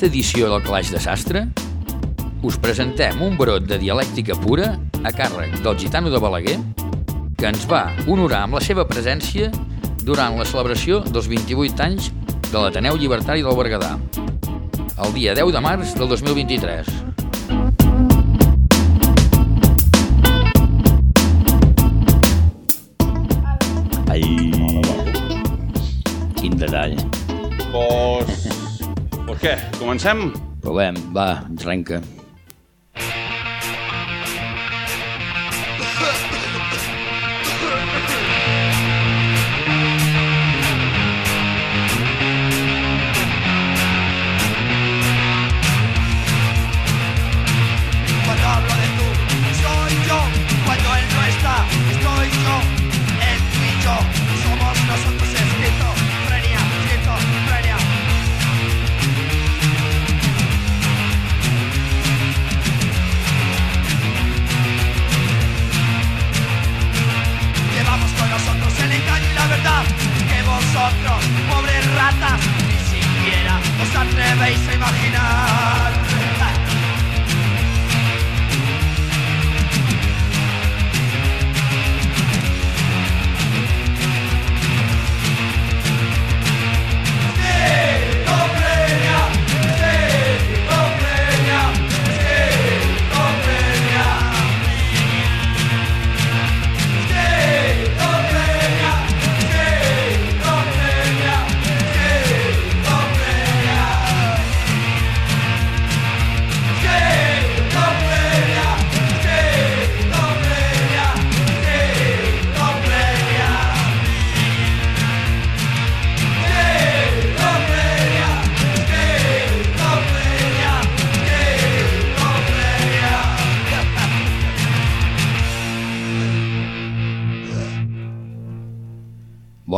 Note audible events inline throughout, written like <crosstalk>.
aquesta edició del Calaix de Sastre us presentem un brot de dialèctica pura a càrrec del gitano de Balaguer que ens va honorar amb la seva presència durant la celebració dels 28 anys de l'Ateneu Llibertari del Berguedà, el dia 10 de març del 2023. Què, comencem? Provem, va, arrenca.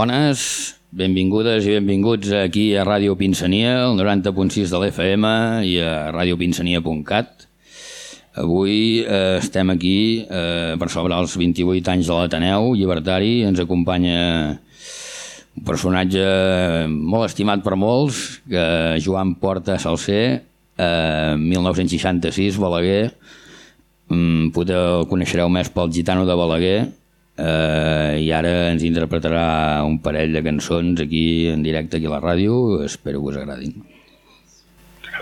Bones, benvingudes i benvinguts aquí a Ràdio Pinsania, el 90.6 de l'FM i a radiopinsania.cat. Avui eh, estem aquí eh, per celebrar els 28 anys de l'Ateneu Llibertari. Ens acompanya un personatge molt estimat per molts, que Joan Porta Salcer, eh, 1966, Balaguer. Mm, potser el coneixereu més pel gitano de Balaguer, eh, i ara ens interpretarà un parell de cançons aquí en directe aquí a la ràdio, espero que us agradin.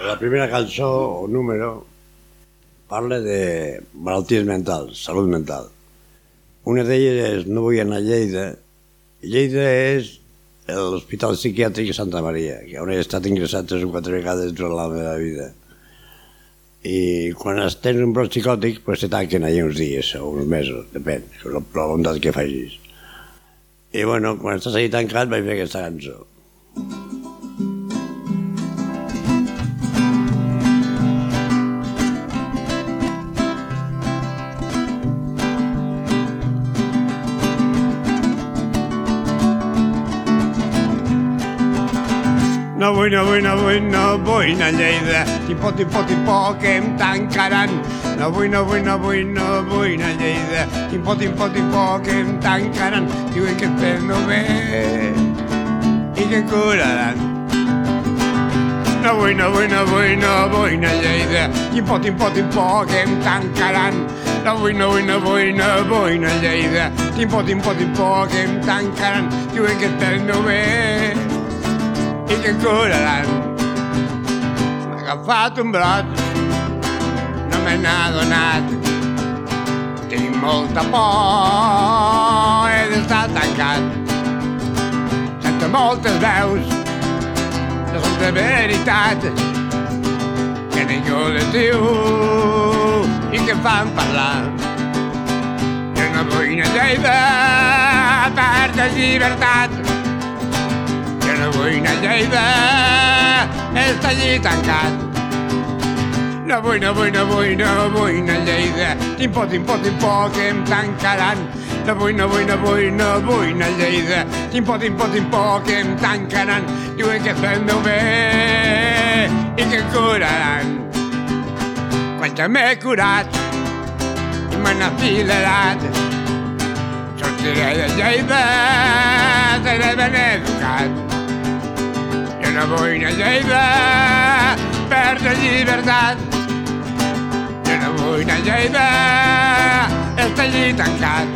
La primera cançó o número parla de malalties mentals, salut mental. Una d'elles és No vull anar a Lleida. Lleida és l'Hospital Psiquiàtric de Santa Maria, que on he estat ingressat tres o quatre vegades durant la meva vida. I quan es tens un brot psicòtic, pues, te tanquen allà uns dies o uns mesos, depèn, de la, la voluntat que facis. I bueno, quan estàs allà tancat vaig fer aquesta cançó. No vull, no vull, no vull, no vull anar a Lleida. Tipó, tipó, tipó, que em tancaran. No vull, no vull, no vull, no vull anar a Lleida. Tipó, tipó, tipó, que em tancaran. Diuen que estem no bé i que curaran. No vull, no vull, no vull, no vull anar a Lleida. Tipó, tipó, tipó, que em tancaran. No vull, no vull, no vull, no vull anar a Lleida. Tipó, tipó, tipó, que em tancaran. Diuen que estem no bé i que curaran. M'ha agafat un brot, no me n'ha donat. Tinc molta por, he d'estar tancat. Sento moltes veus, no són de veritat, que ningú les diu i que fan parlar. Jo no vull anar a Lleida, perdre llibertat, jo no vull anar a Lleida, està allí tancat. No vull, no vull, no vull, no vull anar a Lleida, tinc por, tinc por, tinc por que em tancaran. No vull, no vull, no vull, no vull anar a Lleida, tinc por, tinc por, tinc por que em tancaran. Diuen que estem meu bé i que em curaran. Quan ja m'he curat i me n'ha filerat, sortiré de Lleida, seré ben educat. No anar a Lleida, perdre llibertat. Jo no anar a Lleida, està allí tancat.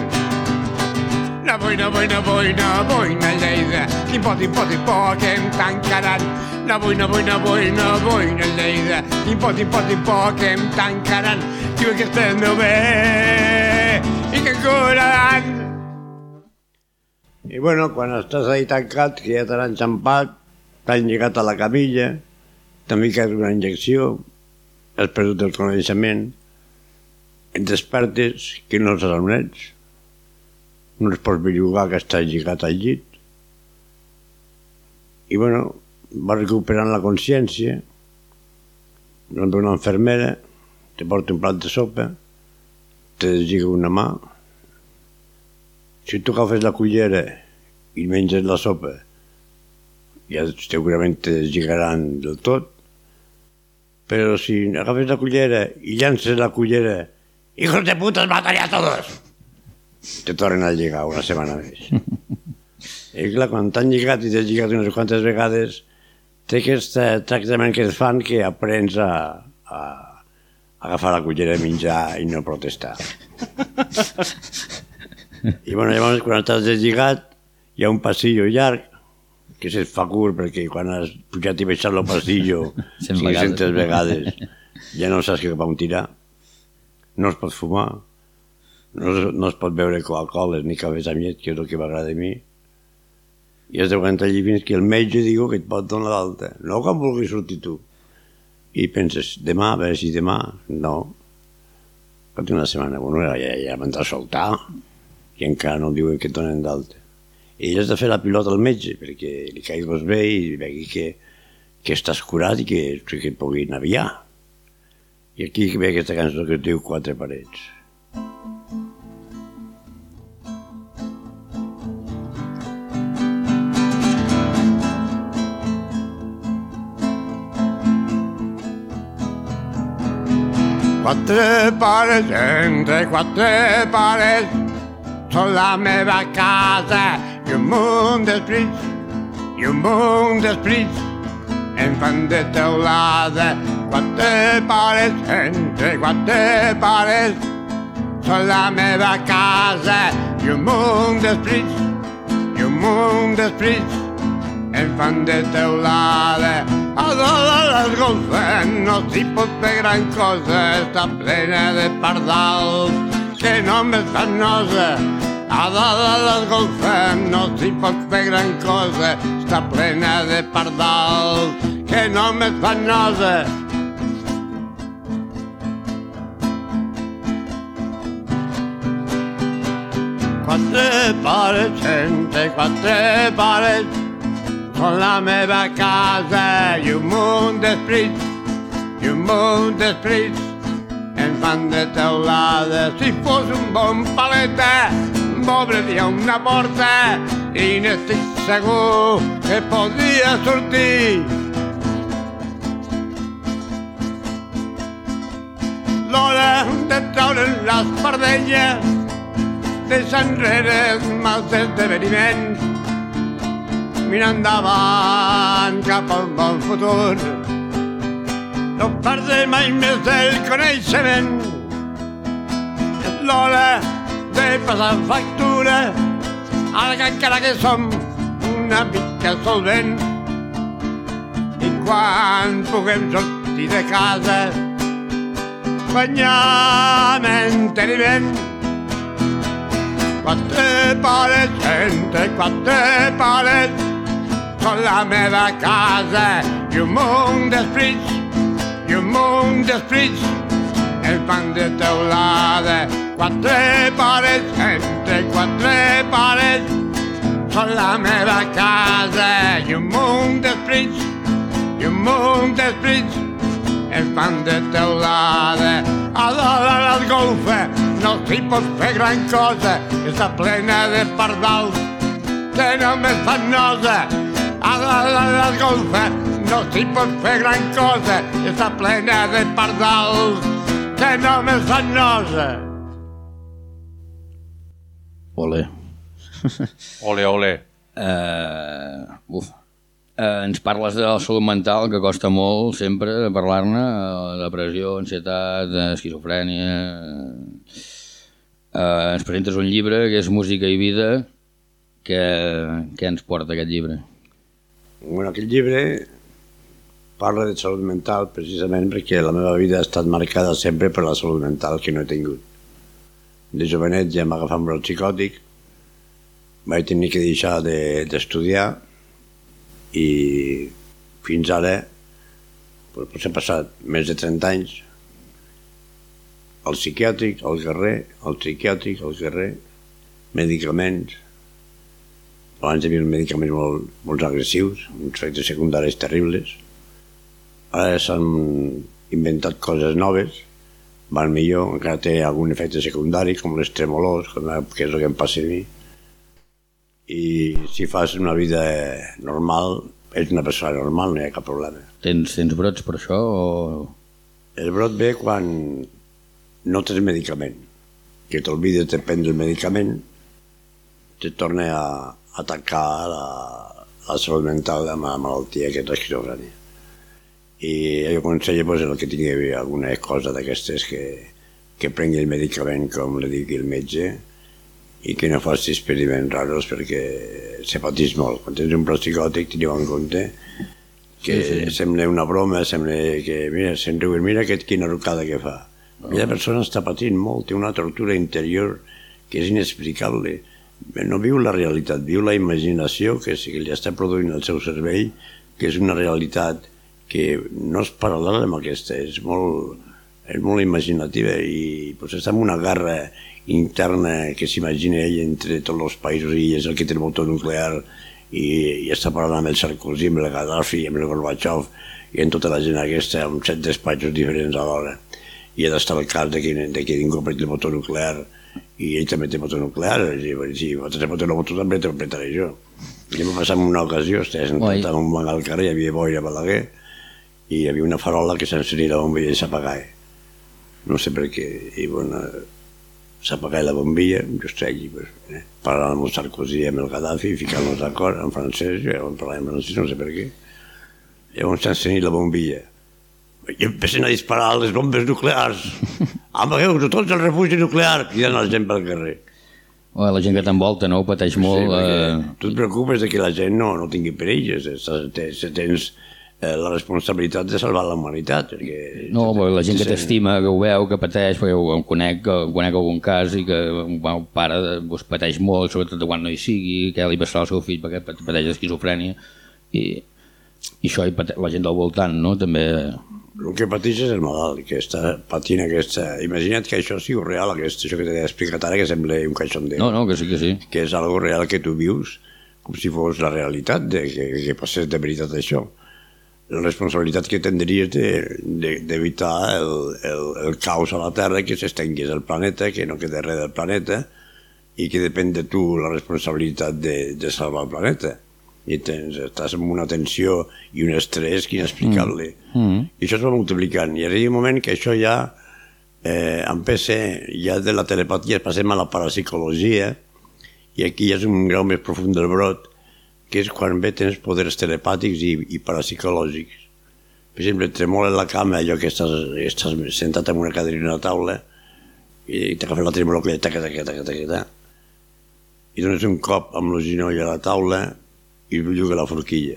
No vull, no vull, no vull, no vull anar a Lleida. Quin pot, quin pot, quin pot, que em tancaran. No vull, no vull, no vull, no vull anar a Lleida. Quin pot, quin pot, quin pot, que em tancaran. Diu que estem meu bé i que curaran. I bueno, quan estàs ahí tancat, que ja t'han enxampat, t'han lligat a la camilla, també que una injecció, has perdut el coneixement, et despertes que no saps on no es pots bellugar que estàs lligat al llit. I bueno, va recuperant la consciència, ve una infermera, te porta un plat de sopa, te deslliga una mà, si tu agafes la cullera i menges la sopa, ja segurament te deslligaran del tot, però si agafes la cullera i llances la cullera, hijos de puta, os mataré a todos, te tornen a lligar una setmana més. <laughs> I clar, quan t'han lligat i t'has lligat unes quantes vegades, té aquest tractament que et fan que aprens a, a, a agafar la cullera de menjar i no protestar. <laughs> I bueno, llavors quan estàs deslligat hi ha un passillo llarg que se't fa curt perquè quan has pujat i baixat el passillo <laughs> Cent 500 vegades. vegades ja no saps cap on tirar. No es pot fumar, no, es- no es pot beure Coca-Cola ni cafès amb llet, que és el que m'agrada a mi. I has d'aguantar allí fins que el metge diu que et pot donar l'alta. No quan vulguis sortir tu. I penses, demà, a veure si demà... No. Pot una setmana, bueno, ja, ja, ja m'han de soltar i encara no diuen que et donen d'alta. I has de fer la pilota al metge perquè li caigues bé i vegi que, que estàs curat i que, que et pugui aviar. I aquí ve aquesta cançó que diu Quatre parets. Quatre pares entre quatre pares són la meva casa i un munt d'esprits i un munt d'esprits em fan de teulada. Quatre pares entre quatre pares són la meva casa i un munt d'esprits i un munt d'esprits em fan de teulada. A dalt de les golfes no s'hi pot fer gran cosa, està plena de pardals que només fan nosa. A dalt de les golfes no s'hi pot fer gran cosa, està plena de pardals que només fan nosa. Quatre pares, entre quatre pares, són la meva casa i un munt d'esprits, i un munt d'esprits em fan de teulada. Si fos un bon paleta, m'obriria una porta i n'estic segur que podria sortir. L'hora de treure les pardelles, deixar enrere els mals esdeveniments, mirar endavant cap al bon futur. No perdre mai més el coneixement. L'hora de passar factura, ara que encara que som una mica solvent. I quan puguem sortir de casa, guanyar manteniment. Quatre pares entre quatre pares són la meva casa i un munt d'esprits i un munt d'esprits el fan de teulada. Quatre pares entre quatre pares són la meva casa i un munt d'esprits i un munt d'esprits el fan de teulada. A dalt de les golfes no s'hi pot fer gran cosa, està plena de pardals que només fan nosa. A dalt de les golfes no s'hi pot fer gran cosa, està plena de pardals que només fan nosa. <laughs> Ole. Ole, ole. Uh, uf. eh, ens parles de la salut mental, que costa molt sempre parlar-ne, eh, depressió, ansietat, eh, esquizofrènia... Eh, ens presentes un llibre que és Música i vida, que, que ens porta aquest llibre? Bueno, aquest llibre parla de salut mental precisament perquè la meva vida ha estat marcada sempre per la salut mental que no he tingut. De jovenet ja em va agafar un psicòtic, vaig tenir que deixar de- d'estudiar de, i fins ara doncs, potser passat més de 30 anys al psiquiàtric, al carrer, al psiquiàtric, al carrer, medicaments, abans hi havia medicaments molt, molt agressius, uns efectes secundaris terribles. Ara s'han inventat coses noves, van millor, encara té algun efecte secundari, com les tremolors, que és el que em passa a mi. I si fas una vida normal, ets una persona normal, no hi ha cap problema. Tens, tens brots per això o... El brot ve quan no tens medicament, que t'olvides de prendre el medicament, te torna a atacar la, la salut mental amb la malaltia que és l'esquizofrènia. I jo aconsello pues, el que tingui alguna cosa d'aquestes que, que prengui el medicament com li digui el metge i que no faci experiments raros perquè se patís molt. Quan tens un psicòtic, teniu en compte que sí, sí. sembla una broma, sembla que, mira, se'n riuen, mira aquest, quina rucada que fa. Aquella persona està patint molt, té una tortura interior que és inexplicable. No viu la realitat, viu la imaginació que, que li està produint el seu cervell, que és una realitat que no és paral·lela amb aquesta, és molt, és molt imaginativa i pues, està en una guerra interna que s'imagina ell entre tots els països i és el que té el motor nuclear i, i està parlant amb el Sarkozy, amb el Gaddafi, amb el Gorbachev i amb tota la gent aquesta, amb set despatxos diferents alhora. I ha d'estar al cas de que, de que ningú apreti el motor nuclear i ell també té motor nuclear, i si vosaltres apreten el motor també t'apretaré jo. I em va passar en una ocasió, sentat en un banc al carrer, hi havia boira a Balaguer, i hi havia una farola que s'encedia la bombilla i s'apagava. No sé per què. I bueno, s'apagava la bombilla, jo estic allí, pues, eh, parlant amb el Sarkozy i amb el Gaddafi, ficant-nos d'acord en francès, jo ja parlava en francès, no sé per què. Llavors s'encenia la bombilla. I empecen a disparar les bombes nuclears. <laughs> Amagueu-vos tots al refugi nuclear, cridant la gent pel carrer. O la gent que t'envolta, no? Ho pateix molt. perquè eh... Tu et preocupes de que la gent no, no tingui perills, estàs- tens, tens eh, la responsabilitat de salvar la humanitat. Perquè, No, però la gent que t'estima, que ho veu, que pateix, perquè ho, ho conec, que conec algun cas i que el meu pare doncs, pateix molt, sobretot quan no hi sigui, que li passarà al seu fill perquè pat- pateix esquizofrènia i, i això i pate- la gent del voltant, no? També... El que pateix és el malalt, que està patint aquesta... Imagina't que això sigui real, aquest, això que t'he explicat ara, que sembla un caixondeu. No, no, que sí, que sí. que és algo real que tu vius com si fos la realitat, de, que, que passés de veritat això. La responsabilitat que tindries d'evitar de, de, el, el, el caos a la Terra, que s'estengués el planeta, que no quede res del planeta, i que depèn de tu la responsabilitat de, de salvar el planeta. I tens, estàs amb una tensió i un estrès inexplicable. Mm. Mm. I això es va multiplicant. I arriba un moment que això ja eh, en PC, ja de la telepatia passem a la parapsicologia, i aquí ja és un grau més profund del brot, que és quan bé tens poders telepàtics i, i parapsicològics. Per exemple, tremola la cama, allò que estàs, estàs sentat en una cadira i una taula, i t'agafa la tremolor que taca, taca, taca, taca, taca, i dones un cop amb el genoll a la taula i belluga la forquilla.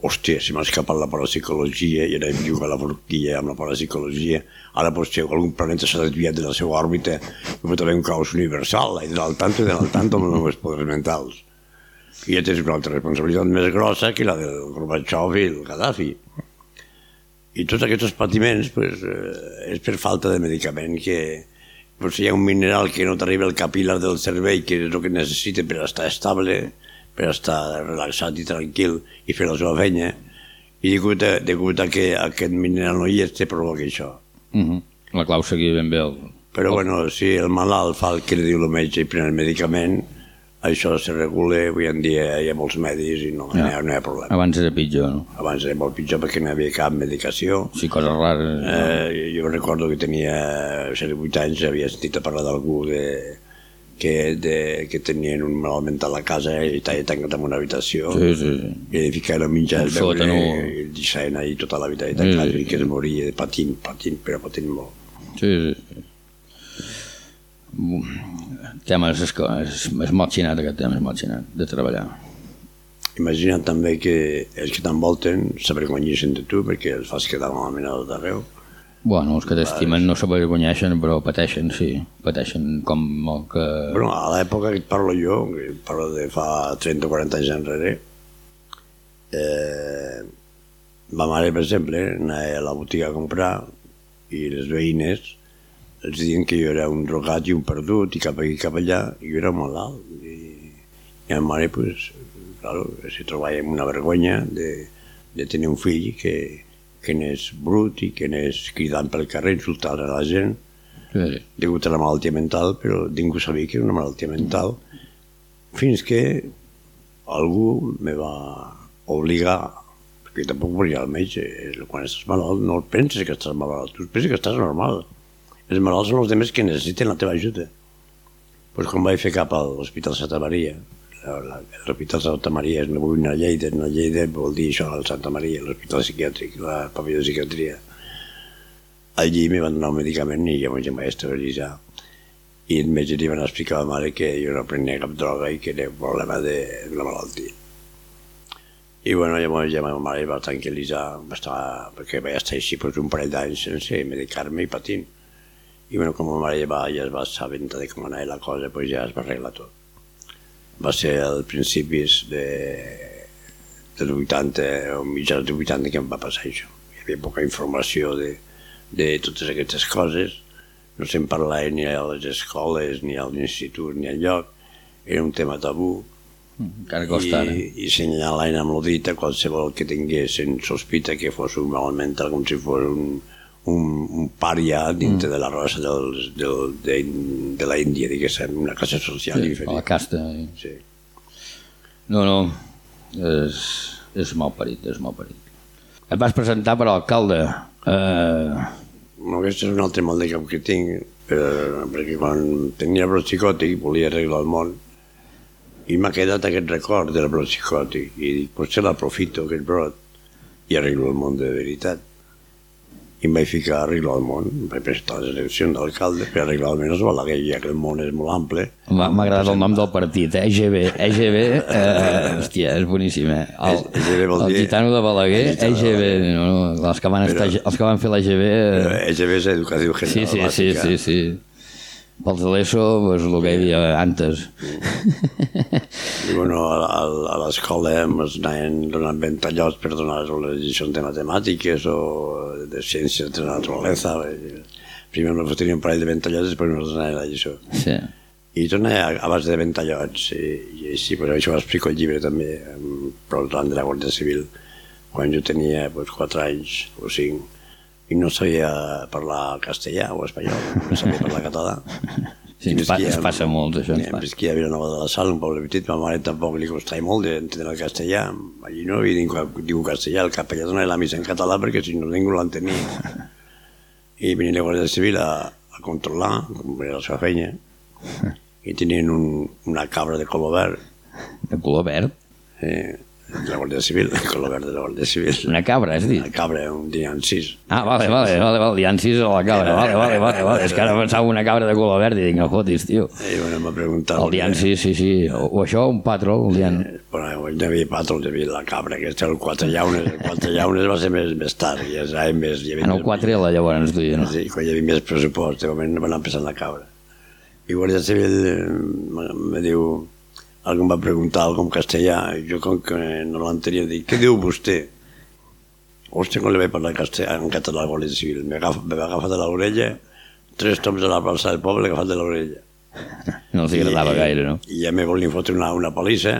Hòstia, si m'ha escapat la parapsicologia i ara em la forquilla amb la parapsicologia, ara potser algun planeta s'ha desviat de la seva òrbita i pot haver un caos universal, i d'anar al tanto i d'anar al tanto amb els meus poders mentals. I ja tens una altra responsabilitat més grossa que la del Gorbachev i el Gaddafi. I tots aquests patiments pues, eh, és per falta de medicament que pues, hi ha un mineral que no t'arriba al capil·lar del cervell que és el que necessita per estar estable, per estar relaxat i tranquil i fer la seva feina i degut a, degut a que aquest mineral no hi és, te provoca això. Uh -huh. La clau seguia ben bé el... Però bueno, si el malalt fa el que li diu el metge i pren el medicament, això se regula, avui en dia hi ha molts medis i no, no, hi, ha, no hi ha problema. Abans era pitjor, no? Abans era molt pitjor perquè no hi havia cap medicació. Sí, coses rares. Eh... Eh, jo recordo que tenia 7 o 8 anys, havia sentit a parlar d'algú que, que, de, que tenien un malalt mental a casa i estava tancat en una habitació Sí, sí, sí. i li ficaven a Al el veure sòtano. i el deixaven ahí tota la vida i Sí, tancat sí. i que es moria patint, patint, però patint molt. Sí, sí. El tema és, és, és, xinat, aquest tema és molt xinat, de treballar. Imagina't també que els que t'envolten s'avergonyissin de tu perquè els fas quedar malament a tot arreu. Bueno, els que t'estimen no s'avergonyeixen, però pateixen, sí. Pateixen com molt que... Bueno, a l'època que et parlo jo, que parlo de fa 30 o 40 anys enrere, eh, ma mare, per exemple, anava a la botiga a comprar i les veïnes els diuen que jo era un drogat i un perdut i cap aquí cap allà i jo era malalt i, i ma mare pues, claro, se trobava amb una vergonya de, de tenir un fill que, que n'és brut i que n'és cridant pel carrer insultant a la gent Sí, degut a la malaltia mental, però ningú sabia que era una malaltia mental, fins que algú me va obligar, perquè tampoc volia al metge, quan estàs malalt no penses que estàs malalt, tu penses que estàs normal. Els malalts són els demés que necessiten la teva ajuda. Pues quan vaig fer cap a l'Hospital Santa Maria, l'Hospital Santa Maria és no vull anar a Lleida, anar a Lleida vol dir això, al Santa Maria, l'Hospital Psiquiàtric, la pavelló de psiquiatria. Allí me van donar un medicament i jo em vaig estabilitzar i el metge li van explicar a la mare que jo no prenia cap droga i que era un problema de la malaltia. I bueno, llavors ja ma mare va tranquil·litzar va estar, perquè vaig estar així pues, un parell d'anys sense medicar-me i patint i bueno, com ma mare ja, va, ja es va assabentar de com anava la cosa pues ja es va arreglar tot. Va ser al principis de, dels 80 o mitjans dels 80 que em va passar això. Hi havia poca informació de, de totes aquestes coses. No se'n parlava ni a les escoles ni a l'institut ni enlloc era un tema tabú. Encara costa i, i senyalaven amb el dit a qualsevol que tingués en sospita que fos un mal mental com si fos un, un, un pària dintre mm. de la raça del, del, de, de la Índia, diguéssim, una classe social Sí, diferent. la casta. Sí. No, no, és, és mal parit, és mal parit. Et vas presentar per alcalde. Eh, No, aquest és un altre mal de cap que tinc, però, perquè quan tenia brot psicòtic volia arreglar el món i m'ha quedat aquest record del brot psicòtic i dic, potser l'aprofito aquest brot i arreglo el món de veritat. I em vaig ficar a arreglar el món, vaig presentar a les eleccions d'alcalde per arreglar almenys Balaguer, ja que el món és molt ample. m'ha agradat el nom del partit, eh? EGB. EGB, eh, hòstia, és boníssim, eh? El, EGB vol el dir- gitano de Balaguer, El gitano de EGB. No, no, els, que van estar, els que van fer l'EGB... Eh, EGB és educació sí, general sí, sí, bàsica. sí, sí. Pels de l'ESO, pues, el que hi havia antes. I bueno, a, a, l'escola ens anaven donant ventallots per donar les lliçons de matemàtiques o de ciències de la naturalesa. Primer ens fotrien un parell de ventallots, després ens donaven la lliçó. Sí. I torna a, a base de ventallots. I, i així, pues, això ho explico al llibre també, em, parlant de la Guàrdia Civil, quan jo tenia pues, 4 anys o 5 i no sabia parlar castellà o espanyol, no sabia parlar català. Sí, ens, pa, ens passa molt, això. Ens passa. visquia a Vilanova de la Sal, un poble petit, ma mare tampoc li costava molt d'entendre el castellà. Allí no havia ningú que diu castellà, el capellà donava la missa en català perquè si no ningú l'entenia. I venia la Guàrdia Civil a, a controlar, com era la seva feina, i tenien un, una cabra de color verd, De color verd. eh, de la Guàrdia Civil, <laughs> el color verd de la Guàrdia Civil. Una cabra, has dit? Una cabra, un dia en sis. Ah, vale, vale, vale, vale, sis a la cabra, vale, vale, vale, vale. És que ara pensava una cabra de color verd i dic, no fotis, tio. I bueno, m'ha preguntat... El Dian, sí, sí, sí. O, o això, un patró, el Dian. Bueno, hi havia patrons, hi havia la cabra, que era el quatre llaunes. El quatre llaunes va ser més, més tard, i ja hi més... Hi havia En el 4 la llavors, duia, no? Sí, quan hi havia més pressupost, de moment van empezar la cabra. I Guàrdia Civil eh, me diu, algú em va preguntar algo en castellà, i jo com que no l'entenia, dic, què diu vostè? Hòstia, com li vaig parlar en castellà, en català a la Guàrdia Civil. Me, agafa, me va agafar de l'orella, tres toms de la plaça del poble agafat de l'orella. <laughs> No els agradava gaire, no? I ja me volien fotre una, una palissa,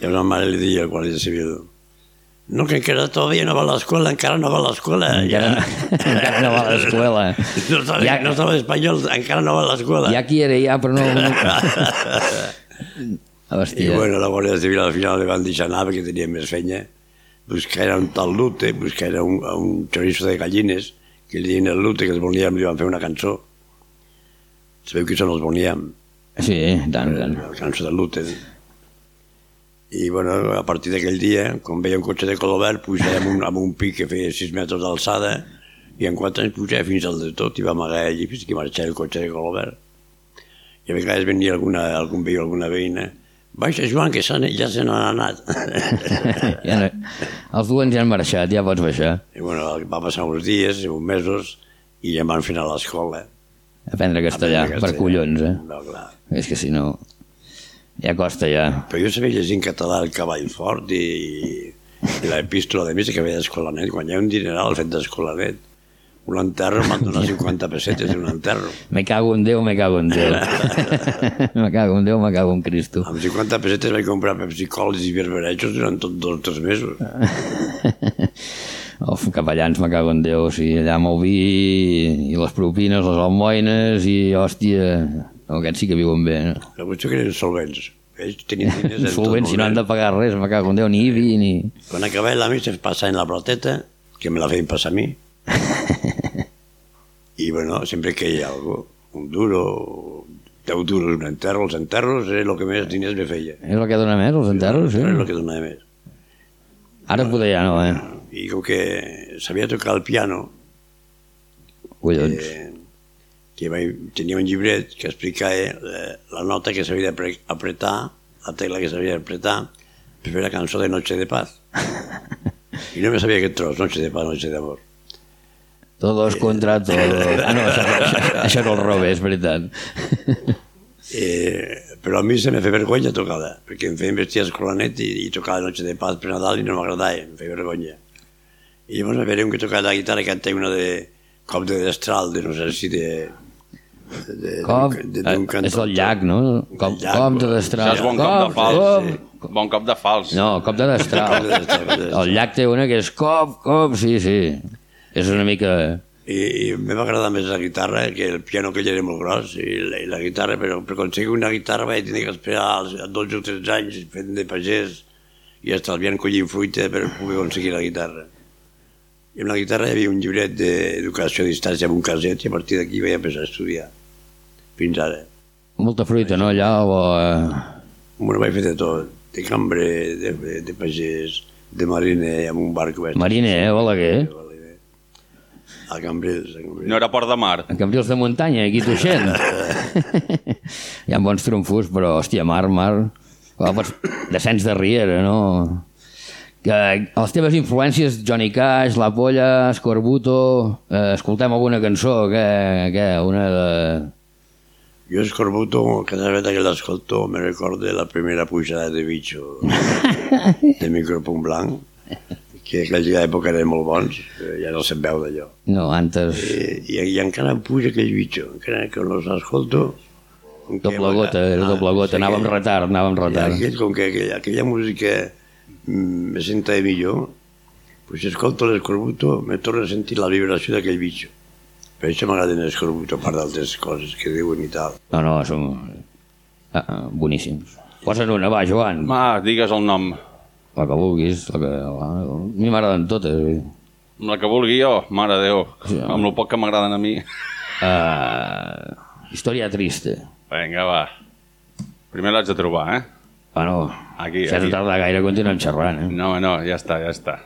i a una mare li deia al Guàrdia Civil, no, que encara todavía no va a la escuela, encara no va a la escuela. Encara, <laughs> encara no va a l'escola. <laughs> No sabe, Ja- no sabe espanyol, encara no va a l'escola. Ja qui era ja, però no... no... I Hòstia, bueno, la Guàrdia Civil al final li van deixar anar perquè tenia més feina. Era un tal Lute, era un, un chorizo de gallines, que li deien el Lute, que els volíem, li van fer una cançó. Sabeu qui són els volíem? Sí, tant, tant. la cançó de Luten. I bueno, a partir d'aquell dia, quan veia un cotxe de color verd, pujava amb un, amb un pic que feia 6 metres d'alçada i en quatre anys pujava fins al de tot i va amagar allí fins que marxava el cotxe de color verd. I a vegades venia alguna, algun veí o alguna veïna Baixa, Joan, que ja se n'han anat. <laughs> Ja no, els duents ja han marxat, ja pots baixar. I bueno, va passar uns dies, uns mesos, i ja em van fer a l'escola. Aprendre castellà, Aprendre per castellà. collons, eh? No, clar. És que si no... Ja costa, ja. Però jo sabia llegir en català el cavall fort i, i l'epístola de missa que veia d'escolanet. Quan hi ha un dineral fet d'escolanet, un enterro m'han donat 50 pessetes d'un enterro. <laughs> Me cago en Déu, me cago en Déu. <laughs> me cago en Déu, me cago en Cristo. Amb 50 pessetes vaig comprar pepsicols i berberejos durant tot dos o tres mesos. <laughs> Els capellans, me cago en Déu, o sigui, allà amb el vi i les propines, les almoines i, hòstia, aquests sí que viuen bé, no? La qüestió que eren solvents. Ells tenien diners en Solvents, si no han de pagar res, me cago en Déu, ni IBI, ni... Quan acabava la missa es passaven la plateta, que me la feien passar a mi. I bueno, sempre que hi ha algo, un duro, deu duros, un enterro, els enterros és el que més diners me feia. És el que dona més, els enterros, sí? És el que donava més. Ara poder ja no, eh? I com que sabia tocar el piano, Collons. eh, que vaig, tenia un llibret que explicava eh, la nota que s'havia d'apretar, la tecla que s'havia d'apretar, per fer la cançó de Noche de Paz. <laughs> I no me sabia aquest tros, Noche de Paz, Noche de Amor. Todos contra todos. Ah, <laughs> no, això, això, això no el roba, és veritat. <laughs> Eh, però a mi se me feia vergonya tocar-la, perquè em feien vestir escolanet i, i tocar la Noche de Paz per Nadal i no m'agradava, em feia vergonya. I llavors veia un que tocava la guitarra que té una de cop de destral, de no sé si de... de, de Cop, d'un- de, eh, d'un és el llac, no? Cop, llac, cop de destral. Això és bon cop de fals. Cop. Bon cop de fals. No, cop de destral. Cop de destral, cop de destral. El llac té una que és cop, cop, sí, sí. És una mica... I, i em va agradar més la guitarra que el piano que ell era molt gros i la, i la guitarra, però per aconseguir una guitarra vaig tenir que esperar als 12 o 13 anys fent de pagès i estalviant collint fruita per poder aconseguir la guitarra. I amb la guitarra hi havia un llibret d'educació a distància amb un caset i a partir d'aquí vaig empezar a estudiar. Fins ara. Molta fruita, no, allà? O, eh... Bueno, vaig fer de tot, de cambrer, de, de, pagès, de mariner, amb un vaig- Mariner, eh, Balaguer? A Cambrils, a Cambrils. No era Port de Mar. En Cambrils de muntanya, aquí tuixent. <laughs> Hi ha bons trumfos, però, hòstia, mar, mar... Pots... Descens de Riera, no? Que les teves influències, Johnny Cash, La Polla, Escorbuto... Eh, escoltem alguna cançó, què? què? Una de... Jo Escorbuto, cada vegada que l'escolto, me recordo la primera pujada de Bicho <laughs> de Micropunt Blanc, que aquella època eren molt bons, eh, ja no se'n veu d'allò. No, antes... I, i, I encara em puja aquell Bicho, encara que no que Doble gota, era doble gota, anàvem retard, anàvem I retard. aquell, com que aquella, aquella música mm, me senta millor, pues si escolto l'Escorbuto me torna a sentir la vibració d'aquell Bicho. Per això m'agrada l'Escorbuto, a part d'altres coses que diuen i tal. No, no, som... Ah, ah, boníssims. Posa'n una, va, Joan. Ma, digues el nom. La que vulguis. La que... la... A mi m'agraden totes. la que vulgui jo, mare Déu. Amb el poc que m'agraden a mi. Uh, <laughs> història trista. Vinga, va. Primer l'haig de trobar, eh? Bueno, Aquí, si has de tardar gaire, continuem xerrant, eh? No, no, ja està, ja està.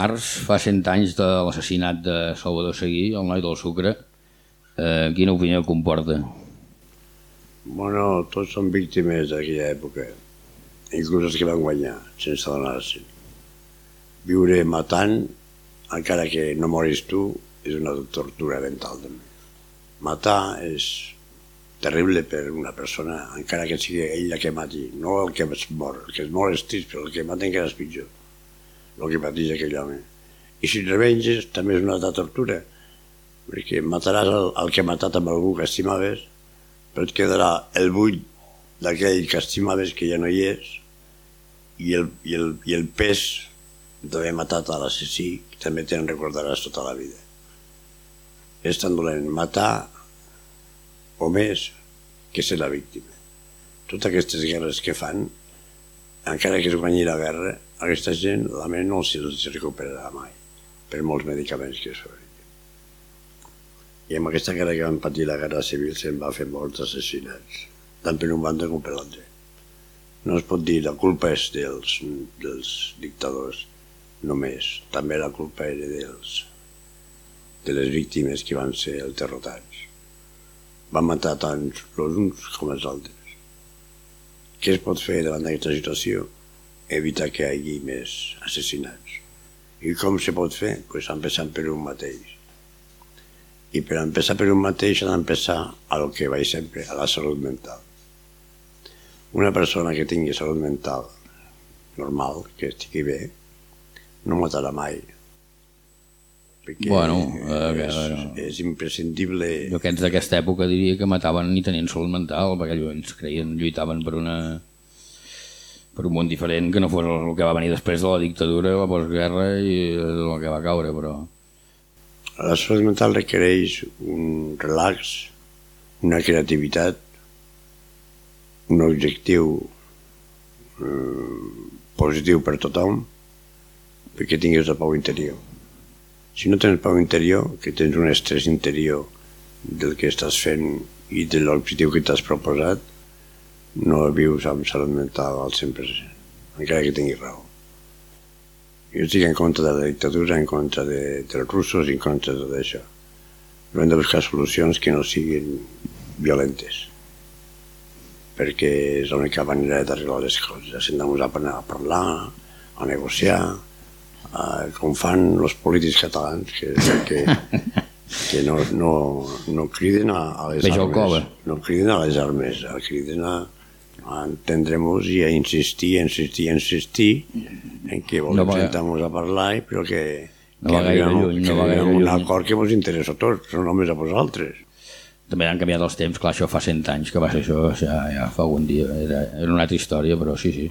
Març, fa 100 anys de l'assassinat de Salvador Seguí, el noi del sucre. Eh, quina opinió comporta? Bueno, tots són víctimes d'aquella època, inclús els que van guanyar, sense donar-se. Viure matant, encara que no moris tu, és una tortura mental també. Matar és terrible per una persona, encara que sigui ell la que mati, no el que es mor, el que es mor és trist, però el que mata encara és pitjor, el que pateix aquell home. I si et revenges, també és una altra tortura, perquè mataràs el, el que ha matat amb algú que estimaves, però et quedarà el buit d'aquell que estimaves que ja no hi és i el, i el, i el pes d'haver matat a l'assassí també te'n recordaràs tota la vida. És tan dolent matar o més que ser la víctima. Totes aquestes guerres que fan, encara que es guanyi la guerra, aquesta gent la ment no se'ls recuperarà mai per molts medicaments que es. I amb aquesta guerra que van patir la guerra civil se'n va fer molts assassinats, tant per un banda com per l'altre. No es pot dir la culpa és dels, dels dictadors només, també la culpa era dels, de les víctimes que van ser els derrotats. Van matar tant els uns com els altres. Què es pot fer davant d'aquesta situació? Evitar que hi hagi més assassinats. I com se pot fer? Pues empezant per un mateix. I per empezar per un mateix ha d'empezar a lo que vaig sempre, a la salut mental. Una persona que tingui salut mental normal, que estigui bé, no matarà mai. Perquè Bueno, eh, és, bueno. és imprescindible... Jo aquests d'aquesta època diria que mataven ni tenien salut mental, perquè ells creien, lluitaven per una per un món diferent que no fos el que va venir després de la dictadura, la postguerra i el que va caure, però... La salut mental requereix un relax, una creativitat, un objectiu eh, positiu per tothom, perquè tinguis la pau interior. Si no tens pau interior, que tens un estrès interior del que estàs fent i de l'objectiu que t'has proposat, no vius amb salut mental al 100%, encara que tinguis raó. Jo estic en contra de la dictadura, en contra de, dels russos en contra de tot això. Però hem de buscar solucions que no siguin violentes perquè és l'única manera d'arreglar les coses. Hem de a parlar, a negociar, a, com fan els polítics catalans, que, que, <laughs> que no, no, no criden a, a les armes. No criden a les armes, a criden a, a entendremos i a insistir, insistir, insistir en que volem No sentar-nos a parlar, i però que, No que arribem, lluny, que no arribem un acord que ens interessa a tots, no només a vosaltres. També han canviat els temps, clar, això fa 100 anys que va ser això, ja, ja fa algun dia, era, era una altra història, però sí, sí.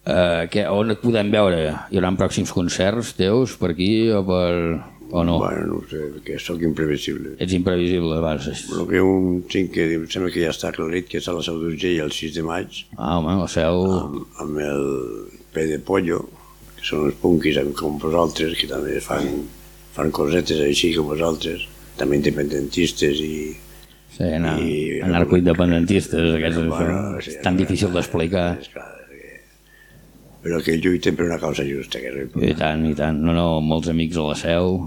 Uh, que, on et podem veure? Hi haurà pròxims concerts teus per aquí o per... o no? Bueno, no sé, perquè sóc imprevisible. Ets imprevisible, vas. El que un cinc que em sembla que ja està aclarit, que és a la Seu d'Urgell el 6 de maig, Ah, home, la seu... amb, amb el P de Pollo, que són uns punquis com vosaltres, que també fan, fan cosetes així com vosaltres, també independentistes i... Sí, anar, I- anarcoindependentistes, aquests, Bueno, sí, és tan difícil d'explicar. És clar, que... Però que lluiten per una causa justa, que és I tant, i tant. No, no, molts amics a la seu.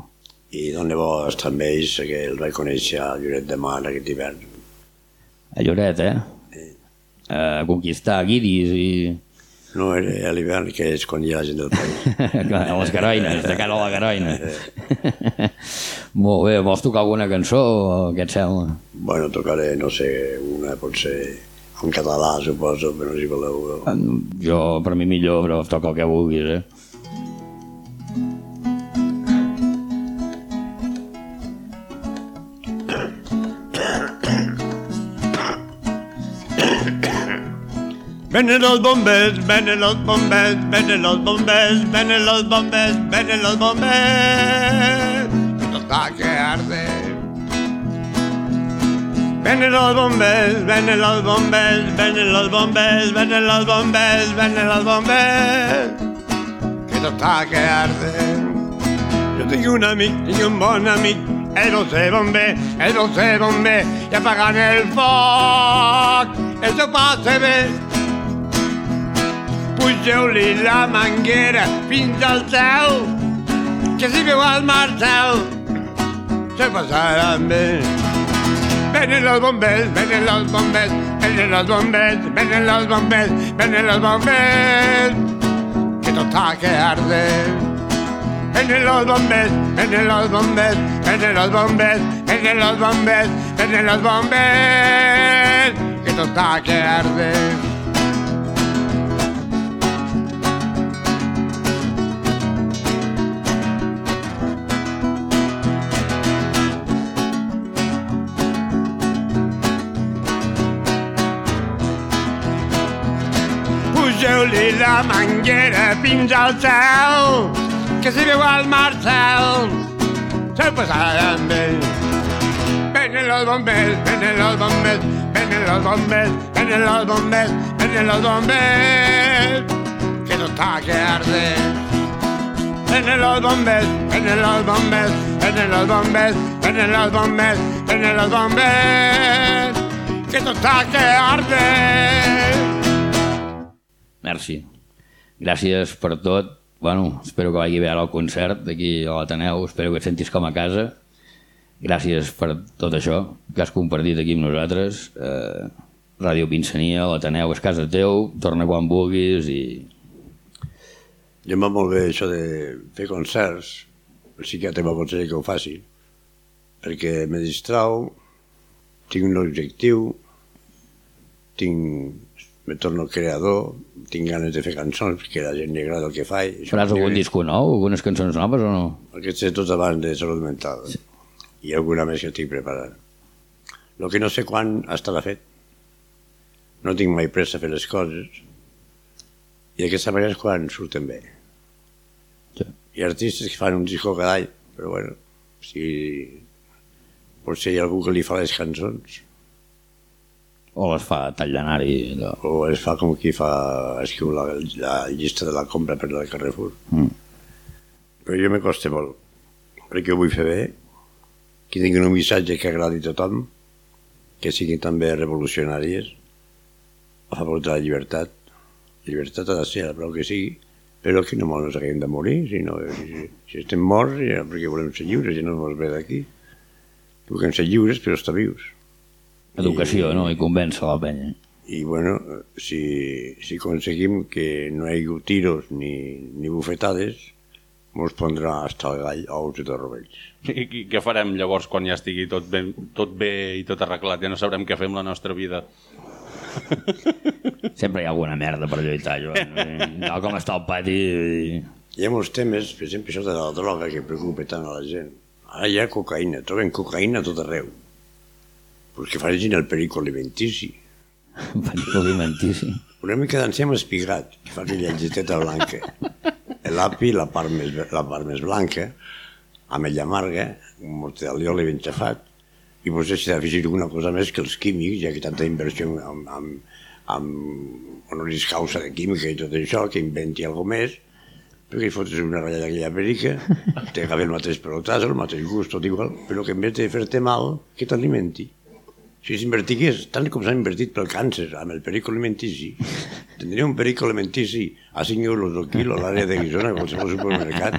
I d'on bo estar amb ells, que el vaig conèixer a Lloret de Mar aquest hivern. A Lloret, eh? A conquistar guiris i... No, era a l'hivern, que és quan hi ha gent del país. <laughs> a les garoines, de cara a la garoina. Molt bé, vols tocar alguna cançó o què et sembla? Bueno, tocaré, no sé, una potser en català, suposo, però si voleu... Jo, per mi millor, però toca el que vulguis, eh? Venen los bombers, venen los bombers, venen los bombers, venen los bombers, venen los bombers. Esto está que arde. Venen los bombers, venen los bombers, venen los bombers, venen los bombers, venen los bombers. Que está que arde. Jo tinc un amic, tinc un bon amic, el doce bomber, el doce bomber, i apagant el foc, això passa bé. Pugeu-li la manguera fins al cel, que si veu al Marcel, se passaran bé. Venen los bombers, venen los bombers, venen los bombers, venen los bombers, venen los bombers, que tot està que arde. Venen los bombers, venen los bombers, venen los bombers, venen los bombers, venen los bombers, que tot està que arde. Pugeu-li la manguera fins al cel, que si veu al Marcel, se passaran bé. Venen los bombers, venen los bombers, venen los bombers, venen los bombers, venen los bombers, que tot està que arde. Venen los bombers, venen los bombers, venen los bombers, venen los bombers, venen los bombers, que tot està que arde. Merci. Gràcies per tot. Bueno, espero que vagi bé ara el concert d'aquí a l'Ateneu. Espero que et sentis com a casa. Gràcies per tot això que has compartit aquí amb nosaltres. Eh, Ràdio Pinsania, l'Ateneu és casa teu. Torna quan vulguis i... Jo em va molt bé això de fer concerts, el psiquiatre va aconsellar que ho faci, perquè me distrau, tinc un objectiu, tinc, me torno creador, tinc ganes de fer cançons, perquè a la gent li agrada el que faig. Faràs algun disco nou? Algunes cançons noves o no? Aquests és tot abans de salut mental. I alguna més que estic preparant. El que no sé quan estarà fet. No tinc mai pressa a fer les coses. I aquesta manera és quan surten bé. Sí. Hi ha artistes que fan un disco cada any, però bueno, si potser hi ha algú que li fa les cançons, O les fa tall d'anar-hi? allò? o es fa com qui fa, escriu la, la llista de la compra per la Carrefour. Mm. Però jo me costa molt, perquè ho vull fer bé, que tinguin un missatge que agradi a tothom, que siguin també revolucionàries, a favor de la llibertat. La llibertat ha de ser, prou que sigui, però que no ens haguem de morir, sinó si, si estem morts, ja, perquè volem ser lliures, i no ens ve d'aquí. Volem ser lliures, però estar vius. Educació, no? I convèncer la penya. I bueno, si, si aconseguim que no hi hagi tiros ni, ni bufetades, mos pondrà hasta el gall ous de rovells. I, i què farem llavors quan ja estigui tot, ben, tot bé i tot arreglat? Ja no sabrem què fer amb la nostra vida. <laughs> Sempre hi ha alguna merda per lluitar, Joan. <laughs> Tal com està el pati... I... Hi ha molts temes, per exemple, això de la droga que preocupa tant a la gent. Ara hi ha cocaïna, troben cocaïna a tot arreu. Pues que facin el perico alimentici. <laughs> Perico alimentici. una mica d'encem espigat, que fa aquella lleteta blanca. <laughs> L'api, la, part més, la part més blanca, ametlla amarga, un morter d'allioli ben xafat, i potser s'ha d'afegir alguna cosa més que els químics, ja que tanta inversió amb, amb, amb honoris causa de química i tot això, que inventi alguna més, perquè hi fotes una ratlla d'aquella perica, t'agafa el mateix pelotàs, el mateix gust, tot igual, però que en vez de fer-te mal, que t'alimenti. Si s'invertigués tant com s'ha invertit pel càncer amb el perico alimentici, tindria un perico alimentici a 5 euros el quilo a l'àrea de Guisona, a qualsevol supermercat,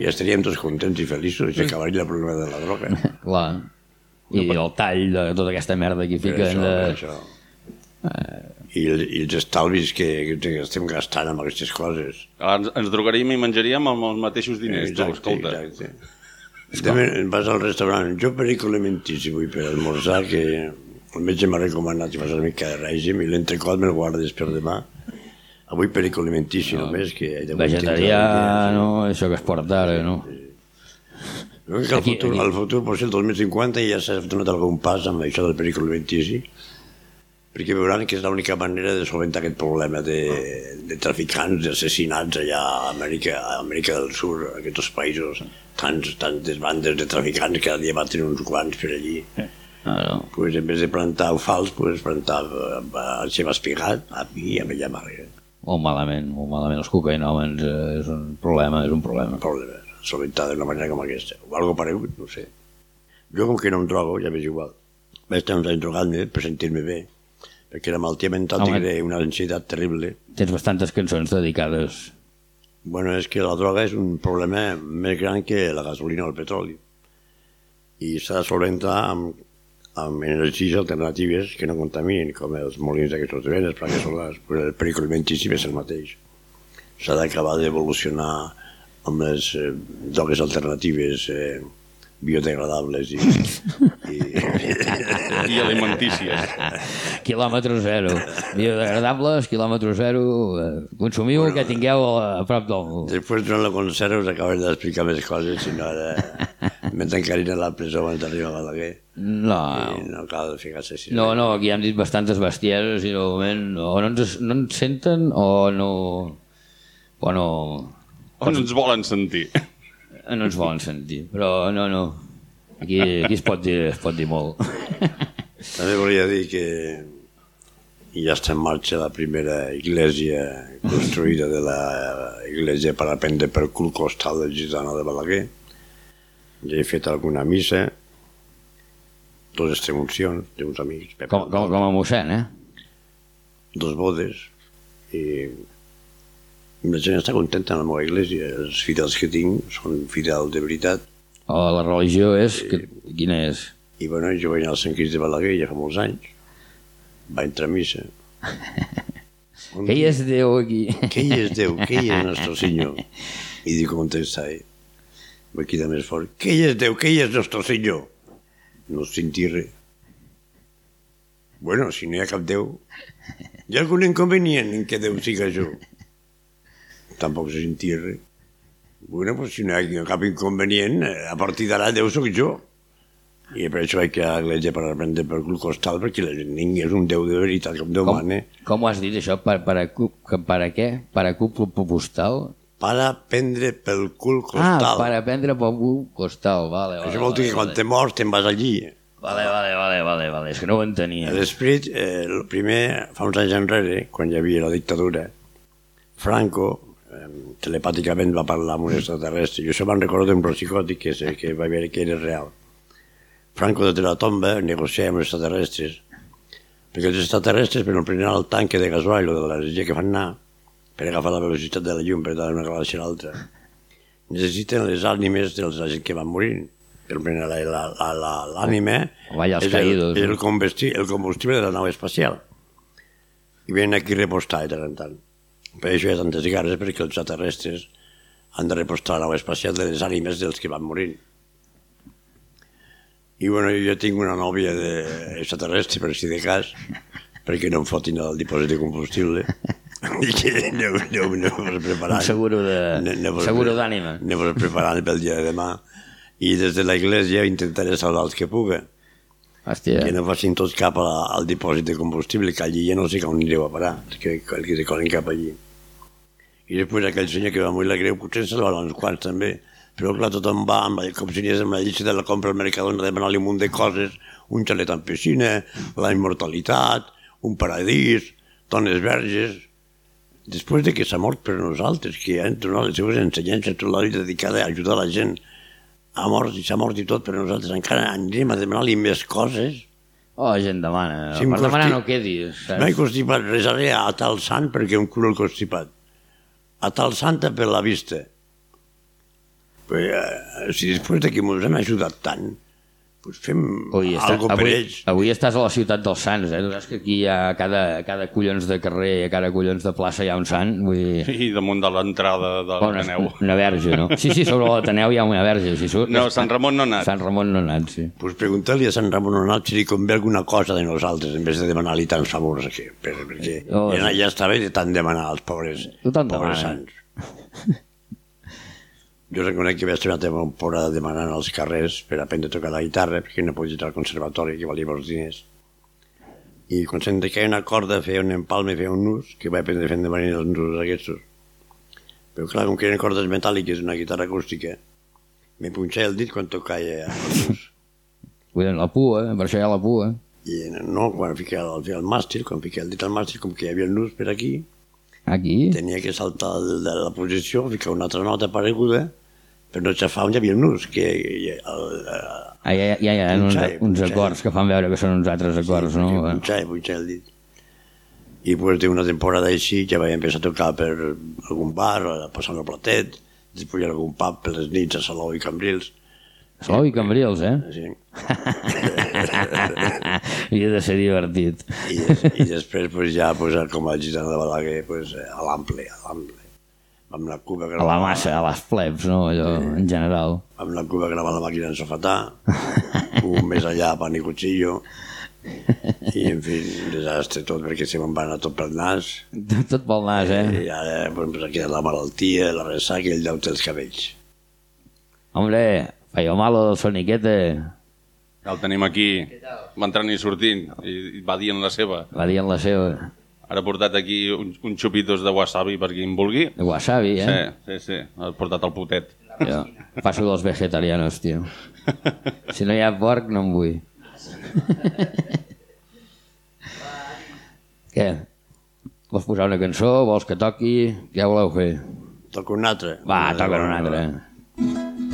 i estaríem tots contents i feliços i s'acabaria el problema de la droga. Clar. I el tall de tota aquesta merda que fiquen això, de... això. I, el, I els estalvis que, que estem gastant amb aquestes coses. Ens, ens drogaríem i menjaríem amb els mateixos diners, tu, escolta. exacte. També vas al restaurant, jo perico alimentici vull per esmorzar, que el metge m'ha recomanat que fas una mica de règim i l'entrecot me'l guardes per demà. Avui perico alimentici no. només, que... he Vegetarià, no? Això que es porta ara, no? Jo crec que el Aquí- futur, aquí- el futur pot ser el 2050 i ja s'ha donat algun pas amb això del perico alimentici perquè veuran que és l'única manera de solventar aquest problema de, de traficants, d'assassinats allà a Amèrica, a Amèrica del Sur, a aquests països, tants, tantes bandes de traficants que cada dia maten uns quants per allí. Ah, no. Pues, en vez de plantar alfals, pues, plantar el xem espigat, api i ametlla amarga. Molt malament, molt malament. Els cocainòmens eh, és un problema, és un problema. Problema, solventar d'una manera com aquesta. O algo paregut, no sé. Jo, com que no em drogo, ja m'és igual. Vaig estar uns anys drogant-me per sentir-me bé, perquè la malaltia mental Home. té una ansietat terrible. Tens bastantes cançons dedicades. Bueno, és que la droga és un problema més gran que la gasolina o el petroli. I s'ha de solventar amb, amb energies alternatives que no contaminin, com els molins d'aquestos de venes, perquè solars, però el perico alimentici és el mateix. S'ha d'acabar d'evolucionar amb les eh, drogues alternatives eh, biodegradables i, i, <laughs> I alimentícies. Quilòmetre zero. Biodegradables, quilòmetre zero. Eh, consumiu el que tingueu a, a prop del... Després durant la concert us acabes d'explicar més coses, si no ara me tancarien a la presó abans d'arribar a Balaguer. No, I no cal ficar-se si no, no, aquí hem dit bastantes bestieses i de moment o no ens, no ens senten o no... O no... Ens volen sentir? No ens volen sentir, però no, no. Aquí, aquí es, pot dir, es pot dir molt. També volia dir que ja està en marxa la primera iglesia construïda de la iglesia per aprendre per cul costal del gitano de Balaguer. Ja he fet alguna missa, dos extremuncions d'uns amics, Pep Com, com, com a mossèn, eh? dos bodes i la gent està contenta en la meva iglesia. Els fidels que tinc són fidels de veritat. O la religió és... Que, quina és? I bueno, jo vaig anar al Sant Crist de Balaguer ja fa molts anys. Va entrar a missa. Un <laughs> Què hi és Déu aquí? Què hi és Déu? Què hi és <laughs> Nostre Senyor? I dic contesta ell. Vaig cridar més fort. Què hi és Déu? Què hi és Nostre Senyor? No senti res. Bueno, si no hi ha cap Déu, hi ha algun inconvenient en que Déu siga jo? Tampoc se sentia res. Bueno, pues si no hi ha cap inconvenient, a partir d'ara Déu sóc jo. I per això vaig a l'església per aprendre per cul costal, perquè la gent és un Déu de veritat, com Déu Com, mana. com ho has dit, això? Per, per, a, per a què? Per a cul postal? Per aprendre pel cul Ah, costal. per aprendre pel cul costal, vale, vale. Això vol dir que quan vale, te mors te'n vas allí. Vale, vale, vale, vale, vale, és que no ho entenia. L'esperit, eh, el primer, fa uns anys enrere, quan hi havia la dictadura, Franco eh, telepàticament va parlar amb un extraterrestre. Jo això me'n recordo d'un psicòtic que, que va veure que era real. Franco de la tomba negocia amb els extraterrestres perquè els extraterrestres per no prendre el tanque de gasoil o de l'energia que fan anar per agafar la velocitat de la llum per anar d'una galàxia a l'altra. Necessiten les ànimes dels la gent que van morint. L'ànime els és, el, és el, combusti, el combustible de la nau espacial. I venen aquí a repostar de tant en tant. Per això hi ha tantes guerres perquè els extraterrestres han de repostar la nau espacial de les ànimes dels que van morint. I bueno, jo tinc una nòvia de extraterrestre, per si de cas, perquè no em fotin el dipòsit de combustible. <laughs> I que aneu, aneu, aneu preparant. Un seguro de- Aneu- seguro d'ànima. Aneu preparant pel dia de demà. I des de la iglesia intentaré salvar els que puga. Hòstia. que no facin tots cap la, al dipòsit de combustible, que allí ja no sé com anireu a parar, és que, que, que se colen cap allí. I després aquell senyor que va morir la greu, potser se l'ha uns quants també, però clar, tothom va amb, com si anés amb la llista de la compra al Mercadona demanar-li un munt de coses, un xalet en piscina, la immortalitat, un paradís, dones verges... Després de que s'ha mort per nosaltres, que han tornat les seves ensenyances, tota la vida dedicada a ajudar la gent, ha mort i s'ha mort i tot, però nosaltres encara anirem a demanar-li més coses. Oh, la gent demana. Em per demanar no quedis, M'he saps? constipat, resaré a tal sant perquè em curo el constipat. A tal santa per la vista. Pues, eh, si després de que ens han ajudat tant, pues fem Ui, està, algo per avui, ells. avui estàs a la ciutat dels Sants, eh? Tu saps que aquí hi ha cada, cada collons de carrer, a cada collons de plaça hi ha un sant, vull dir... I damunt de l'entrada de Una, l'Ateneu. una verge, no? Sí, sí, sobre l'Ateneu hi ha una verge. Si surt, No, Sant Ramon no ha anat. Sant Ramon no ha anat, sí. Pues preguntar-li a Sant Ramon Onat si li convé alguna cosa de nosaltres en vez de demanar-li tants favors aquí, per, perquè Oh, ja, sí. ja està bé de tant demanar als pobres, Tothom pobres demana. sants. <laughs> Jo reconec que vaig estar una temporada demanant als carrers per aprendre a tocar la guitarra, perquè no podia entrar al conservatori, que valia molts diners. I quan se'n decaia una corda, feia un empalme, feia un nus, que vaig aprendre fent de venir els nusos aquests. Però clar, com que eren cordes metàl·liques d'una guitarra acústica, me punxava el dit quan tocava el nus. <laughs> La pua, per això hi ha la pua. I no, quan ficava el, el màstil, quan ficava el dit al màstil, com que hi havia el nus per aquí, Aquí? tenia que saltar de, de la posició, ficar una altra nota pareguda, per no xafar on hi havia nus, que el, Ah, ja, ja, ja, hi ha uns, Punxar, uns punxar. acords que fan veure que són uns altres acords, no? punxar, punxar el dit. I després d'una temporada així ja vaig empezar a tocar per algun bar, a passar el platet, després hi ha algun pub per les nits a Salou i Cambrils. Salou i Cambrils, eh? Sí. <laughs> Havia de ser divertit. I, des, i després pues, ja pues, com a gitano de Balaguer pues, a l'ample, a l'ample. Amb la cuba A la massa, a les plebs, no? Allò, en general. amb la cuba gravant la màquina en sofetà, un <laughs> més allà pan i cuchillo, i en fi, un desastre tot perquè se me'n va anar tot pel nas, <laughs> Tot, pel nas, eh? i ara pues, ha quedat la malaltia, la ressaca i el deute dels cabells. Hombre, feia malo del Soniquete. Ja el tenim aquí, va entrant i sortint, i va dient la seva. Va dir en la seva... Ara ha portat aquí un, un xupitos de wasabi per qui en vulgui. De wasabi, eh? Sí, sí, sí, ha portat el potet. Jo passo dels vegetarianos, tio. Si no hi ha porc, no en vull. Què? Vols posar una cançó? Vols que toqui? Què voleu fer? Toca un altre. Va, toca una altra.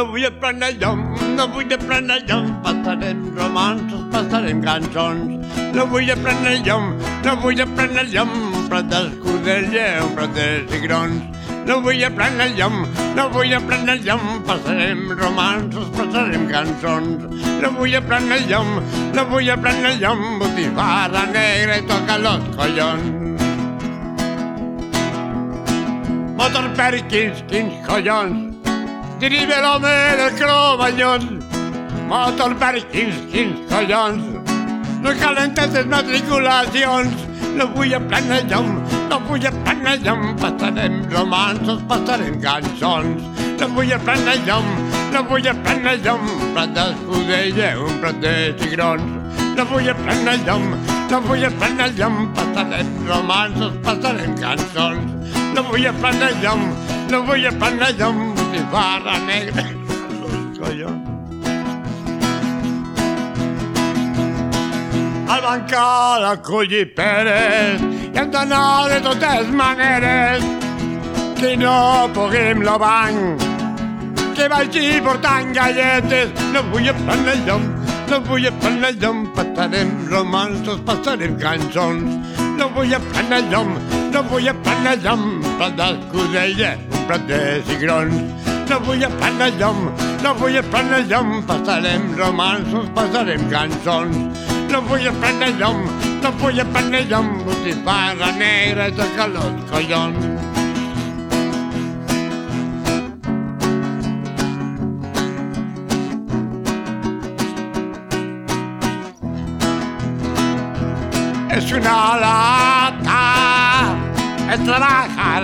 No vull aprendre llom, no vull aprendre llom, passarem romansos, passarem cançons. No vull aprendre llom, no vull aprendre llom, prat d'escudella, un prat de cigrons. No vull aprendre llom, no vull aprendre llom, passarem romansos, passarem cançons. No vull aprendre llom, no vull aprendre llom, botifarra negra i toca los collons. Motor Perkins, quins collons, Dirive l'home del cromallon, motor Perkins, quins collons. No calen tantes matriculacions, no vull aprendre llom, no vull aprendre llom, passarem romansos, passarem cançons. No vull aprendre llom, no vull aprendre llom, un plat d'escudella, un plat de cigrons. No vull aprendre llom, no vull aprendre llom, passarem romansos, passarem cançons. No vull aprendre llom, no vull aprendre llom, botifarra negra, collons. al bancal a collir peres i hem d'anar de totes maneres que no puguem lo banc que vagi portant galletes. No vull prendre el llom no vull prendre el llom passarem romansos, passarem cançons. No vull prendre el llom no vull prendre el llom un plat d'escudella, un plat de cigrons no vull prendre el llom, no vull prendre el llom, passarem romansos, passarem cançons. No vull prendre el llom, no vull prendre el llom, botifarra negra i toca los collons. lata, trabajar.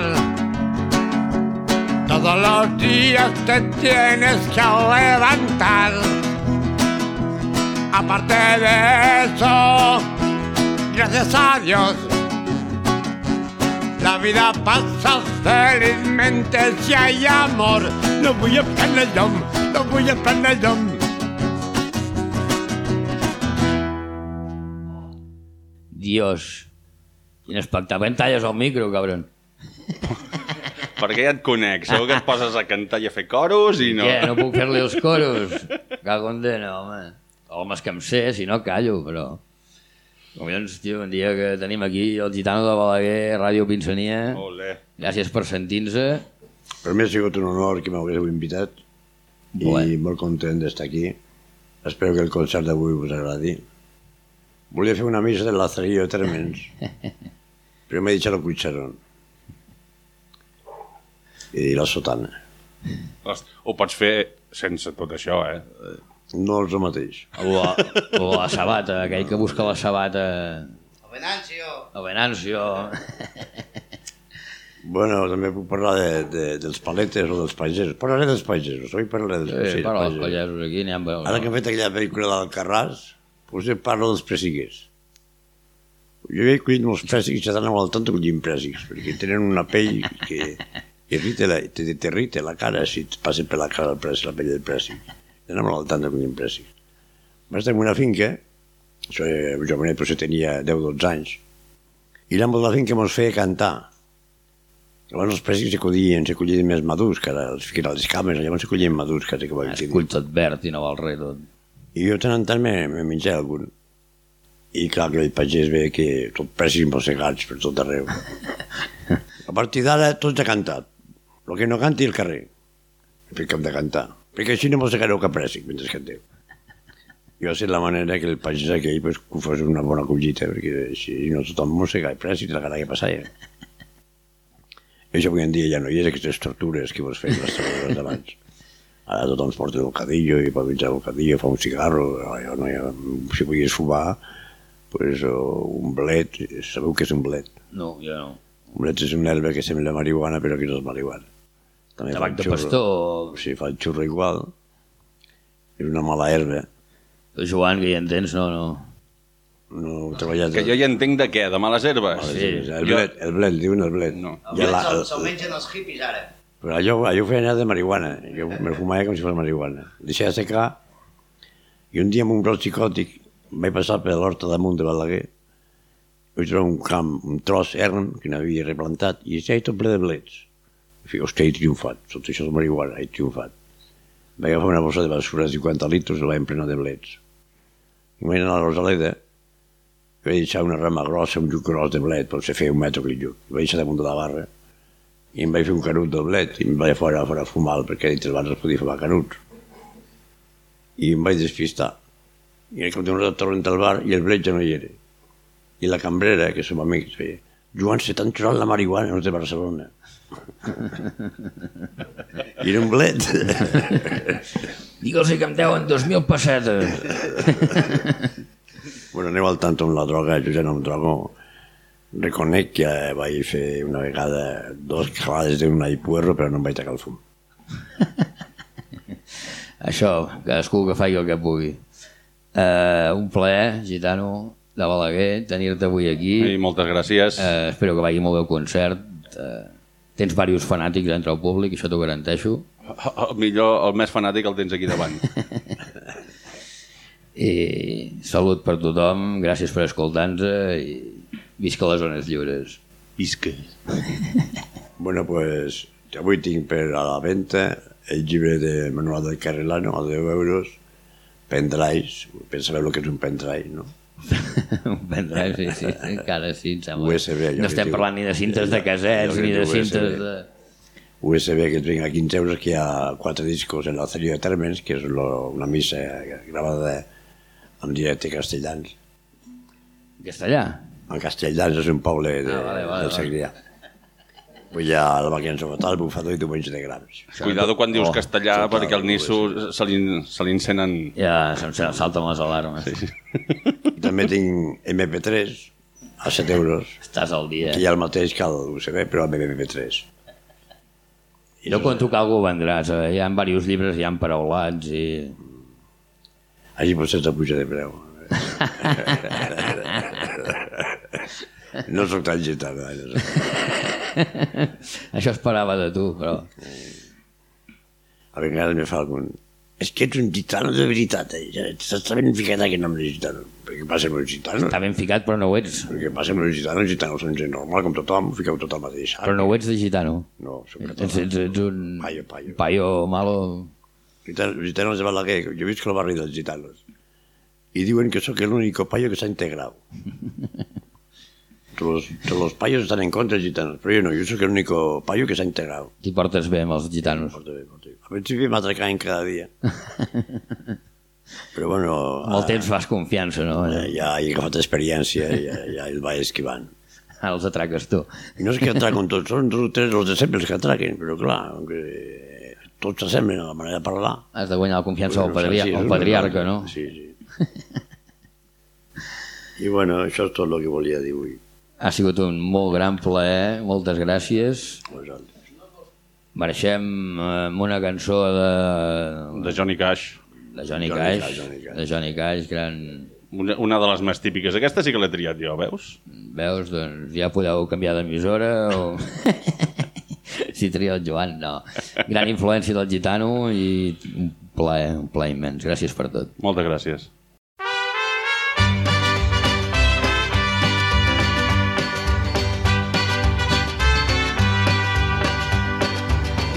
Todos los días te tienes que levantar. Aparte de eso, gracias a Dios, la vida pasa felizmente si hay amor. No voy a dom, no voy a dom. Dios. Quin espectacle. Em talles el micro, cabron. <laughs> Perquè ja et conec, segur que et poses a cantar i a fer coros i no... Què, no puc fer-li els coros? Cago en dena, home. Home, és que em sé, si no callo, però... Collons, tio, un dia que tenim aquí el gitano de Balaguer, Ràdio Pinsania. Olé. Gràcies per sentir-nos. Per mi ha sigut un honor que m'haguéssiu invitat i Bueno. molt content d'estar aquí. Espero que el concert d'avui us agradi. Volia fer una missa de Lazarillo de <laughs> M'he dit el cucharón. I la sotana. Host, Ho pots fer sense tot això, eh? No és el mateix. La, la sabata, aquell que busca la sabata... El Venancio. El Venancio. Bueno, també puc parlar de, de, dels paletes o dels pagesos. Parlaré dels pagesos, oi parlaré dels Sí, sí, però els pagesos. aquí n'hi ha... Ara que hem fet aquella pel·lícula d'Alcarràs, potser parlo dels pressiguers. Jo he collit molts prèssics i s'han al tanto collint prèssics, perquè tenen una pell que irrita la, te, te irrita la cara si et passa per la cara el prèssic, la pell del prèssic. Anem al tanto collint prèssics. Vaig estar en una finca, això, eh, jovenet potser tenia 10-12 anys, i l'àmbol de la finca mos feia cantar. Llavors els prèssics se collien, se collien més madurs, que ara els fiquen a les cames, llavors se collien madurs, que que vol dir. Escull tot verd i no val res tot. I jo tant en tant me, me menjava algun. I clar que el pagès ve que tot pressis mossegats per tot arreu. A partir d'ara tots ha cantat. El que no canti el carrer. Perquè hem de cantar. Perquè així no mossegareu cap prèssic mentre canteu. Jo sé la manera que el pagès aquell pues, que ho fos una bona collita, perquè si no tothom mossega el prèssic, la cara que passava. Això avui en dia ja no hi és, aquestes tortures que vos feien les tortures d'abans. Ara tothom es porta el bocadillo i pot menjar bocadillo, fa un cigarro, no hi ha, si volies fumar, pues, o un blet, sabeu què és un blet? No, jo no. Un blet és una herba que sembla marihuana però que no és marihuana. També Tabac el de xurro. pastor. Sí, fa el xurro igual. És una mala herba. Tu, Joan, que hi entens, no, no. No heu treballat... Que jo ja entenc de què, de males herbes? Sí, el jo- blet, el blet, diuen el blet. No. El Ja ja la, se'l el, se mengen els hippies ara. Però allò, allò ho feien de marihuana. Jo me fumava com si fos marihuana. Deixava secar i un dia amb un brot psicòtic vaig passar per l'horta damunt de Balaguer vaig trobar un camp, un tros erm que n'havia replantat i estava tot ple de blets. I dic, hòstia, he triomfat, tot això és marihuana, he triomfat. Vaig agafar una bossa de basura de 50 litres i la vaig de blets. I vaig anar a la Rosaleda i vaig deixar una rama grossa, un lluc gros de blet, potser feia un metre aquell lluc. I vaig deixar damunt de la barra i em vaig fer un canut del blet i em vaig fora, fora a fumar perquè dintre el bar es podia fumar canuts. I em vaig despistar. I cap d'un rato torno al bar i el blet ja no hi era. I la cambrera, que som amics, feia Joan, se t'han xurat la marihuana, no és de Barcelona. I era un blet. Digue'ls que em deuen 2.000 pessetes. <laughs> bueno, aneu al tanto amb la droga, jo ja no em drogo. Reconec que vaig fer una vegada dos calades d'un puerro, però no em vaig tacar el fum. Això, cadascú que faci el que pugui. Uh, un plaer, gitano, de Balaguer, tenir-te avui aquí. I moltes gràcies. Uh, espero que vagi molt bé el concert. Uh, tens diversos fanàtics entre el públic, això t'ho garanteixo. El millor, el més fanàtic el tens aquí davant. <laughs> I salut per tothom, gràcies per escoltar-nos i visca les zones lliures. Visca. <laughs> Bueno, pues avui tinc per a la venda el llibre de Manuel del Carrilano a 10 euros, pendrives, per saber el que és un pendrive, no? <laughs> un pendrive, sí, sí, encara sí, em sembla. USB, allò no estem diu- parlant ni de cintes de casets, ni de cintes USB. de... USB que et venga a 15 euros, que hi ha quatre discos en la sèrie de Termes, que és lo, una missa gravada en directe castellans. Castellà? En Castelldans és un poble de, Ah, vale, vale, del vale. Vull ja la màquina sometal, el bufador i tu menys de grams. Cuidado quan dius Oh, castellà total, perquè al Nisso se li, se li encenen... Ja se'm salten les alarmes. Sí. I també tinc MP3, a 7 euros, Estàs al dia. que hi ha el mateix que el USB, però amb MP3. Jo quan tu calgo ho vendràs. Eh? Hi ha diversos llibres, hi ha paraulats i... Així potser te puja de preu. <laughs> No sóc tan gitano. Eh? No. <laughs> Això esperava de tu, però... A vegades me fa algun... És que ets un gitano de veritat, eh? Ja T'està ben ficat aquest nom de gitano. Perquè passa amb els gitanos. Està ben ficat, però no ho ets. Perquè passa amb els gitanos, els gitanos són gent normal, com tothom, fiqueu tot al mateix sac. Però no ho ets de gitano. No, Ets, català. ets, ets un... Paio, paio. Paio malo... Gitanos, gitanos de Balaguer, jo visc al barri dels gitanos. I diuen que sóc l'únic paio que s'ha integrat. <laughs> Los, los paios estan en contra dels gitanos, però jo no, jo sóc l'únic paio que s'ha integrat. T'hi portes bé amb els gitanos. Porta bé, porta bé. A principi m'atracaven cada dia. <laughs> Però bueno, Amb el temps fas confiança, no? eh, ja he agafat experiència, ja, ja el vaig esquivant. Ara <laughs> els atraques tu. I no és que atraquen tots, són dos o tres els de sempre els que atraquen, però clar, que tots s'assemblen a la manera de parlar. Has de guanyar la confiança del Bueno, padri sí, el patriarca, no? Sí, sí. <laughs> I bueno, això és tot el que volia dir avui. Ha sigut un molt gran plaer, moltes gràcies. Marxem eh, amb una cançó de, De Johnny Cash. de Johnny, Johnny Cash, Cash, Johnny Cash. de Johnny Cash, gran... Una, una de les més típiques. Aquesta sí que l'he triat jo, veus? Veus, doncs ja podeu canviar d'emissora o... <laughs> si tria el Joan, no. Gran influència del gitano i un plaer, un plaer immens. Gràcies per tot. Moltes gràcies.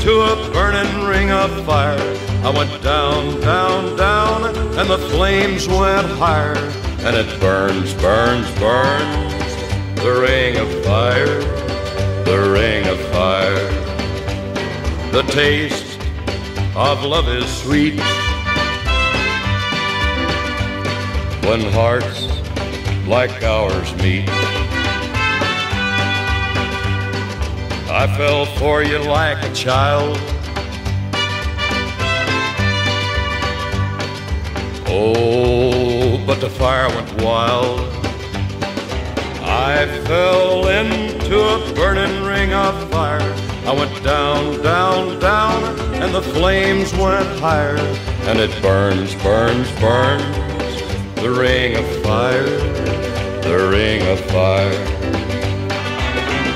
Into a burning ring of fire. I went down, down, down, and the flames went higher. And it burns, burns, burns. The ring of fire, the ring of fire. The taste of love is sweet. When hearts like ours meet. I fell for you like a child. Oh, but the fire went wild. I fell into a burning ring of fire. I went down, down, down, and the flames went higher. And it burns, burns, burns. The ring of fire, the ring of fire.